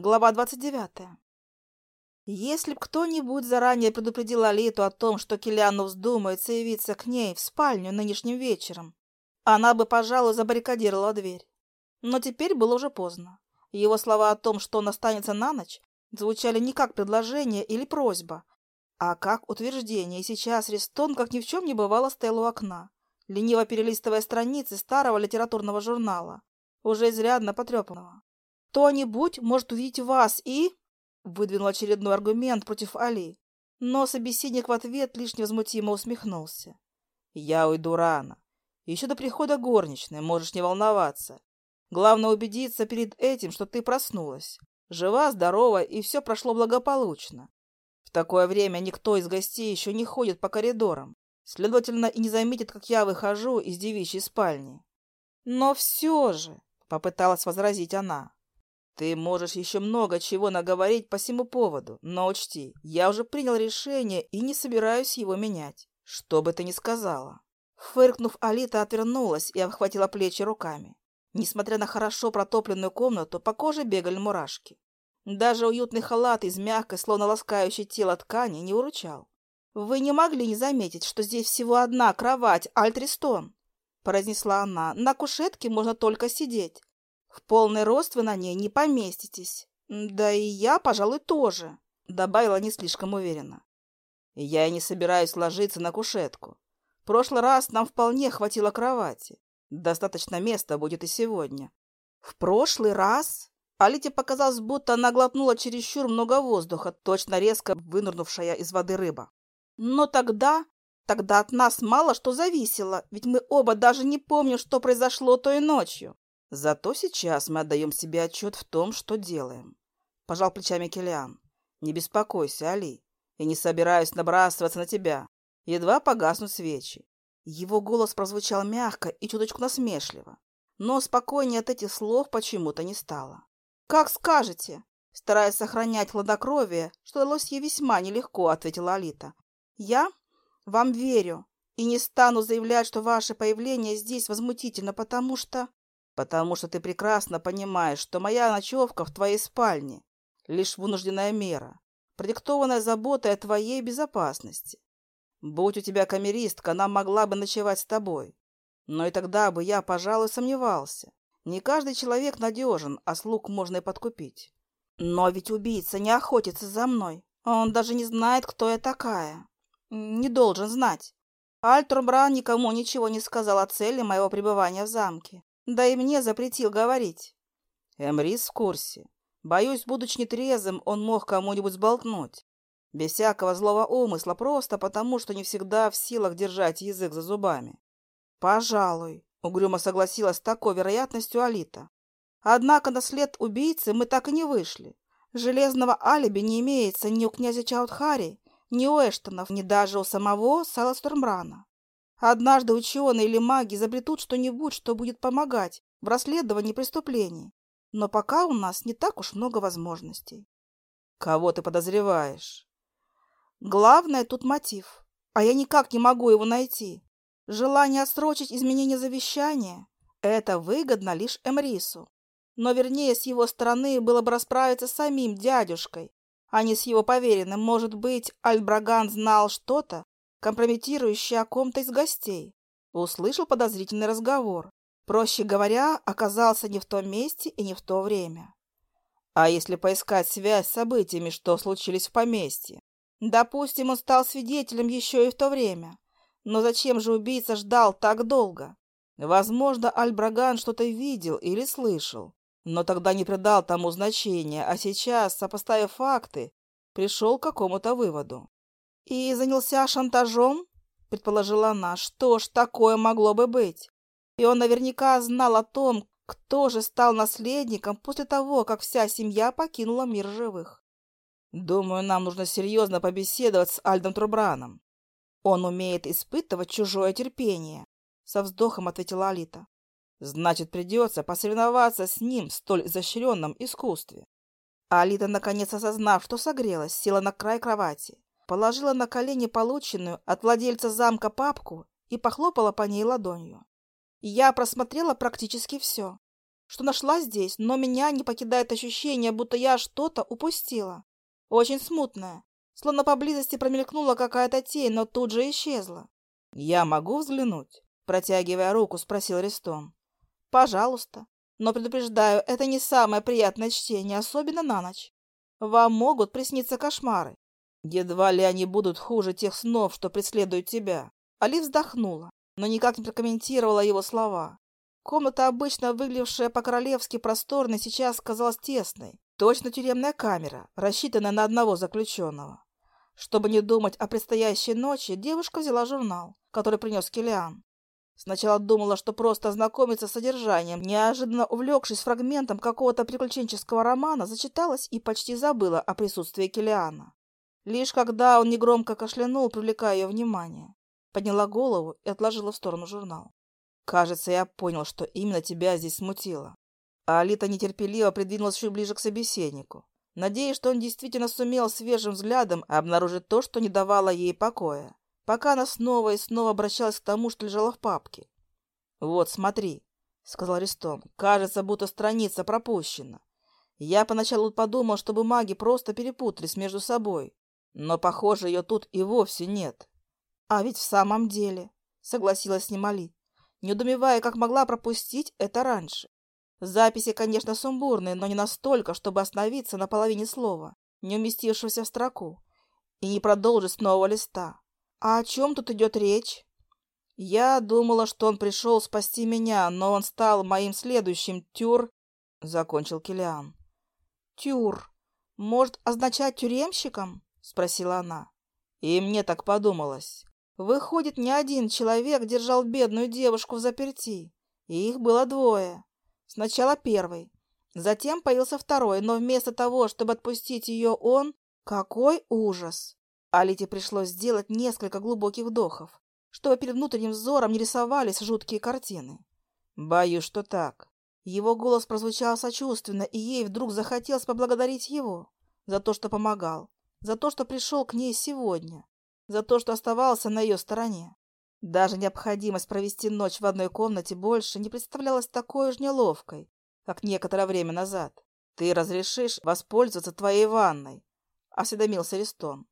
Глава 29. Если б кто-нибудь заранее предупредил Алиту о том, что Киллиану вздумается явиться к ней в спальню нынешним вечером, она бы, пожалуй, забаррикадировала дверь. Но теперь было уже поздно. Его слова о том, что он останется на ночь, звучали не как предложение или просьба, а как утверждение, и сейчас Ристон, как ни в чем не бывало, стоял у окна, лениво перелистывая страницы старого литературного журнала, уже изрядно потрепанного. Кто-нибудь может увидеть вас и...» Выдвинул очередной аргумент против Али. Но собеседник в ответ лишь невозмутимо усмехнулся. «Я уйду рано. Еще до прихода горничной, можешь не волноваться. Главное убедиться перед этим, что ты проснулась. Жива, здорова, и все прошло благополучно. В такое время никто из гостей еще не ходит по коридорам. Следовательно, и не заметит, как я выхожу из девичьей спальни. Но все же, — попыталась возразить она, ты можешь еще много чего наговорить по всему поводу, но учти, я уже принял решение и не собираюсь его менять, что бы ты ни сказала. Фыркнув, Алита отвернулась и обхватила плечи руками. Несмотря на хорошо протопленную комнату, по коже бегали мурашки. Даже уютный халат из мягкой, словно ласкающей тело ткани, не уручал. «Вы не могли не заметить, что здесь всего одна кровать, Альтристон?» – произнесла она. «На кушетке можно только сидеть. В полный рост вы на ней не поместитесь. Да и я, пожалуй, тоже, добавила не слишком уверенно. Я и не собираюсь ложиться на кушетку. В прошлый раз нам вполне хватило кровати. Достаточно места будет и сегодня. В прошлый раз? Алите показалось, будто она глотнула чересчур много воздуха, точно резко вынырнувшая из воды рыба. Но тогда... Тогда от нас мало что зависело, ведь мы оба даже не помним, что произошло той ночью. Зато сейчас мы отдаем себе отчет в том, что делаем. Пожал плечами Килиан. Не беспокойся, Али. Я не собираюсь набрасываться на тебя. Едва погаснут свечи. Его голос прозвучал мягко и чуточку насмешливо. Но спокойнее от этих слов почему-то не стало. «Как скажете!» Стараясь сохранять хладокровие, что далось ей весьма нелегко, ответила Алита. «Я вам верю и не стану заявлять, что ваше появление здесь возмутительно, потому что...» потому что ты прекрасно понимаешь, что моя ночевка в твоей спальне — лишь вынужденная мера, продиктованная заботой о твоей безопасности. Будь у тебя камеристка, она могла бы ночевать с тобой. Но и тогда бы я, пожалуй, сомневался. Не каждый человек надежен, а слуг можно и подкупить. Но ведь убийца не охотится за мной. Он даже не знает, кто я такая. Не должен знать. Альтурбран никому ничего не сказал о цели моего пребывания в замке. Да и мне запретил говорить. Эмрис в курсе. Боюсь, будучи нетрезвым, он мог кому-нибудь сболтнуть. Без всякого злого умысла, просто потому, что не всегда в силах держать язык за зубами. «Пожалуй», — угрюмо согласилась с такой вероятностью Алита. «Однако на след убийцы мы так и не вышли. Железного алиби не имеется ни у князя Чаудхари, ни у Эштонов, ни даже у самого Сала Стормбрана. Однажды ученые или маги изобретут что-нибудь, что будет помогать в расследовании преступлений. Но пока у нас не так уж много возможностей. Кого ты подозреваешь? Главное тут мотив, а я никак не могу его найти. Желание отсрочить изменение завещания – это выгодно лишь Эмрису. Но вернее с его стороны было бы расправиться с самим дядюшкой, а не с его поверенным. Может быть, Альбраган знал что-то, компрометирующий о ком-то из гостей. Услышал подозрительный разговор. Проще говоря, оказался не в том месте и не в то время. А если поискать связь с событиями, что случились в поместье? Допустим, он стал свидетелем еще и в то время. Но зачем же убийца ждал так долго? Возможно, Альбраган что-то видел или слышал, но тогда не придал тому значения, а сейчас, сопоставив факты, пришел к какому-то выводу. «И занялся шантажом?» — предположила она. «Что ж, такое могло бы быть. И он наверняка знал о том, кто же стал наследником после того, как вся семья покинула мир живых. Думаю, нам нужно серьезно побеседовать с Альдом Трубраном. Он умеет испытывать чужое терпение», — со вздохом ответила Алита. «Значит, придется посоревноваться с ним в столь изощренном искусстве». Алита, наконец осознав, что согрелась, села на край кровати положила на колени полученную от владельца замка папку и похлопала по ней ладонью. Я просмотрела практически все. что нашла здесь, но меня не покидает ощущение, будто я что-то упустила. Очень смутное, словно поблизости промелькнула какая-то тень, но тут же исчезла. «Я могу взглянуть?» Протягивая руку, спросил Ристон. «Пожалуйста. Но предупреждаю, это не самое приятное чтение, особенно на ночь. Вам могут присниться кошмары. Едва ли они будут хуже тех снов, что преследуют тебя». Али вздохнула, но никак не прокомментировала его слова. Комната, обычно выглядевшая по-королевски просторной, сейчас казалась тесной. Точно тюремная камера, рассчитанная на одного заключенного. Чтобы не думать о предстоящей ночи, девушка взяла журнал, который принес Килиан. Сначала думала, что просто ознакомиться с содержанием, неожиданно увлекшись фрагментом какого-то приключенческого романа, зачиталась и почти забыла о присутствии Килиана. Лишь когда он негромко кашлянул, привлекая ее внимание, подняла голову и отложила в сторону журнал. «Кажется, я понял, что именно тебя здесь смутило». А Алита нетерпеливо придвинулась еще ближе к собеседнику, надеясь, что он действительно сумел свежим взглядом обнаружить то, что не давало ей покоя пока она снова и снова обращалась к тому, что лежало в папке. «Вот, смотри», — сказал Ристон, — «кажется, будто страница пропущена. Я поначалу подумал, что бумаги просто перепутались между собой, но, похоже, ее тут и вовсе нет». «А ведь в самом деле», — согласилась с ним Али, как могла пропустить это раньше. Записи, конечно, сумбурные, но не настолько, чтобы остановиться на половине слова, не уместившегося в строку, и не продолжить с нового листа. «А о чем тут идет речь?» «Я думала, что он пришел спасти меня, но он стал моим следующим тюр...» — закончил Килиан. «Тюр может означать тюремщиком?» — спросила она. И мне так подумалось. Выходит, не один человек держал бедную девушку в заперти. И их было двое. Сначала первый. Затем появился второй, но вместо того, чтобы отпустить ее, он... Какой ужас! Алите пришлось сделать несколько глубоких вдохов, чтобы перед внутренним взором не рисовались жуткие картины. «Боюсь, что так». Его голос прозвучал сочувственно, и ей вдруг захотелось поблагодарить его за то, что помогал, за то, что пришел к ней сегодня, за то, что оставался на ее стороне. Даже необходимость провести ночь в одной комнате больше не представлялась такой уж неловкой, как некоторое время назад. «Ты разрешишь воспользоваться твоей ванной?» — осведомился Ристон.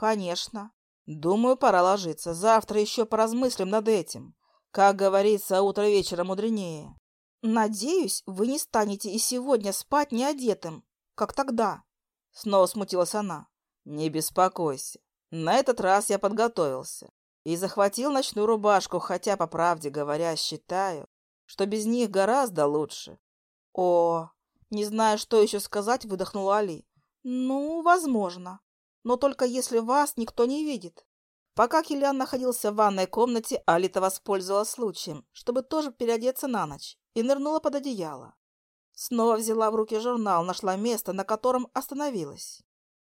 Конечно. Думаю, пора ложиться. Завтра еще поразмыслим над этим. Как говорится, утро вечера мудренее. Надеюсь, вы не станете и сегодня спать не одетым, как тогда. Снова смутилась она. Не беспокойся. На этот раз я подготовился и захватил ночную рубашку, хотя, по правде говоря, считаю, что без них гораздо лучше. О, не знаю, что еще сказать, выдохнула Али. Ну, возможно но только если вас никто не видит. Пока Киллиан находился в ванной комнате, Алита воспользовалась случаем, чтобы тоже переодеться на ночь, и нырнула под одеяло. Снова взяла в руки журнал, нашла место, на котором остановилась.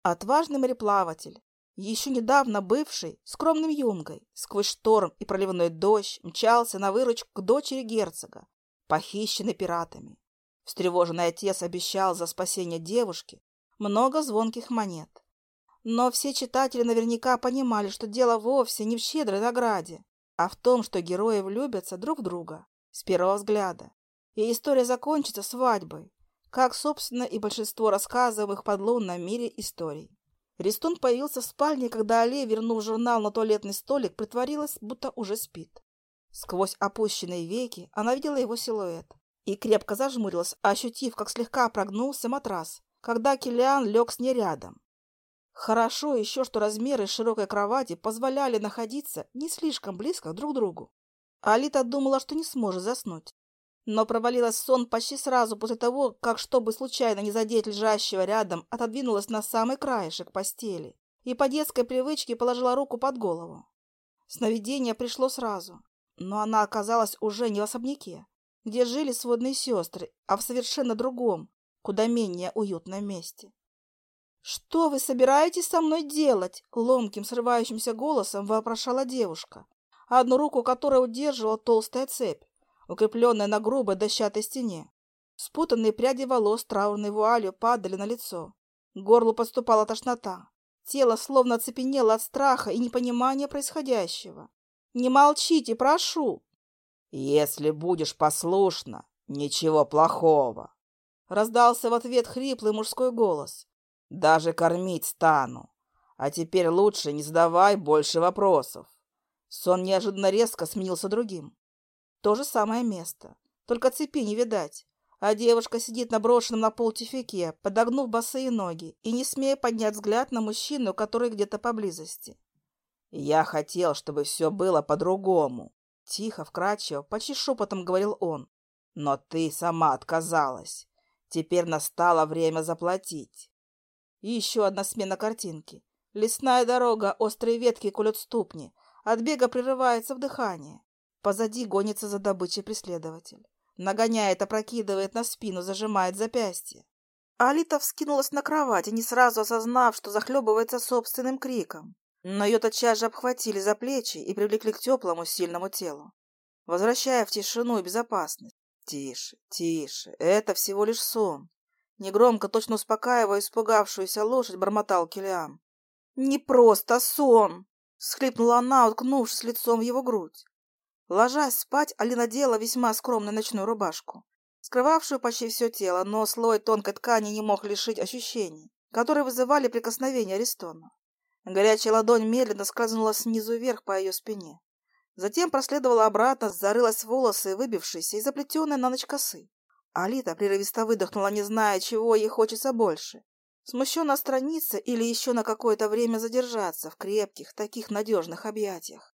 Отважный мореплаватель, еще недавно бывший скромным юнгой, сквозь шторм и проливной дождь мчался на выручку к дочери герцога, похищенной пиратами. Встревоженный отец обещал за спасение девушки много звонких монет. Но все читатели наверняка понимали, что дело вовсе не в щедрой награде, а в том, что герои влюбятся друг в друга с первого взгляда. И история закончится свадьбой, как, собственно, и большинство рассказываемых под лунном мире историй. Ристун появился в спальне, когда Али, вернув журнал на туалетный столик, притворилась, будто уже спит. Сквозь опущенные веки она видела его силуэт и крепко зажмурилась, ощутив, как слегка прогнулся матрас, когда Килиан лег с ней рядом. Хорошо еще, что размеры широкой кровати позволяли находиться не слишком близко друг к другу. Алита думала, что не сможет заснуть. Но провалилась в сон почти сразу после того, как, чтобы случайно не задеть лежащего рядом, отодвинулась на самый краешек постели и по детской привычке положила руку под голову. Сновидение пришло сразу, но она оказалась уже не в особняке, где жили сводные сестры, а в совершенно другом, куда менее уютном месте. «Что вы собираетесь со мной делать?» — ломким, срывающимся голосом вопрошала девушка, одну руку которой удерживала толстая цепь, укрепленная на грубой дощатой стене. Спутанные пряди волос траурной вуалью падали на лицо. К горлу подступала тошнота. Тело словно оцепенело от страха и непонимания происходящего. «Не молчите, прошу!» «Если будешь послушна, Ничего плохого. Раздался в ответ хриплый мужской голос. Даже кормить стану. А теперь лучше не задавай больше вопросов. Сон неожиданно резко сменился другим. То же самое место, только цепи не видать, а девушка сидит на брошенном на пол тюфяке, подогнув босые ноги и не смея поднять взгляд на мужчину, который где-то поблизости. «Я хотел, чтобы все было по-другому», — тихо, вкрадчиво, почти шепотом говорил он. «Но ты сама отказалась. Теперь настало время заплатить». И еще одна смена картинки. Лесная дорога, острые ветки колют ступни, от бега прерывается в дыхание. Позади гонится за добычей преследователь. Нагоняет, опрокидывает на спину, зажимает запястье. Алита вскинулась на кровати, не сразу осознав, что захлебывается собственным криком. Но ее тотчас же обхватили за плечи и привлекли к теплому, сильному телу, возвращая в тишину и безопасность. «Тише, тише, это всего лишь сон!» Негромко, точно успокаивая испугавшуюся лошадь, бормотал Килиам. «Не просто сон!» — схлипнула она, уткнувшись лицом в его грудь. Ложась спать, Алина надела весьма скромную ночную рубашку, скрывавшую почти все тело, но слой тонкой ткани не мог лишить ощущений, которые вызывали прикосновение Аристона. Горячая ладонь медленно скользнула снизу вверх по ее спине. Затем проследовала обратно, зарылась в волосы, выбившиеся и заплетенные на ночь косы. Алита прерывисто выдохнула, не зная, чего ей хочется больше. Смущенно страница или еще на какое-то время задержаться в крепких, таких надежных объятиях.